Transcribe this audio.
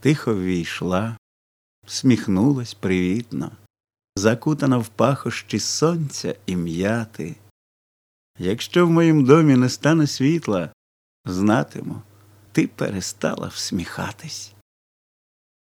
Тихо ввійшла, сміхнулась привітно, закутана в пахощі сонця і м'яти. Якщо в моїм домі не стане світла, знатиму, ти перестала всміхатись.